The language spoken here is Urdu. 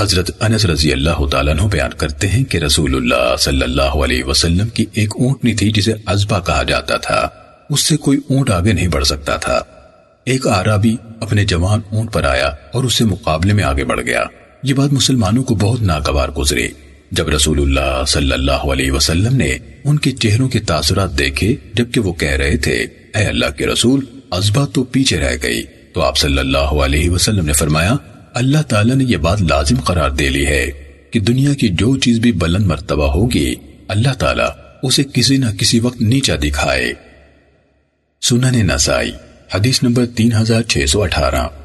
حضرت انس رضی اللہ تعالیٰ عنہ بیان کرتے ہیں کہ رسول اللہ صلی اللہ علیہ وسلم کی ایک اونٹنی تھی جسے ازبا کہا جاتا تھا۔ اس سے کوئی اونٹ آگے نہیں بڑھ سکتا تھا۔ ایک آرابی اپنے جوان اونٹ پر آیا اور اس سے مقابلے میں آگے بڑھ گیا۔ یہ بات مسلمانوں کو بہت ناگوار گزری۔ جب رسول اللہ صلی اللہ علیہ وسلم نے ان کے چہروں کے تاثرات دیکھے، جبکہ وہ کہہ رہے تھے، اے اللہ کے رسول ازبا تو پیچھے رہ گئی۔ تو آپ صلی اللہ علیہ وسلم نے فرمایا اللہ تعالیٰ نے یہ بات لازم قرار دے لی ہے کہ دنیا کی جو چیز بھی بلند مرتبہ ہوگی، اللہ تعالیٰ اسے کسی نہ کسی وقت نیچا دکھائے۔ سنن نسائی، حدیث نمبر تین ہزار چھ سو اٹھارہ۔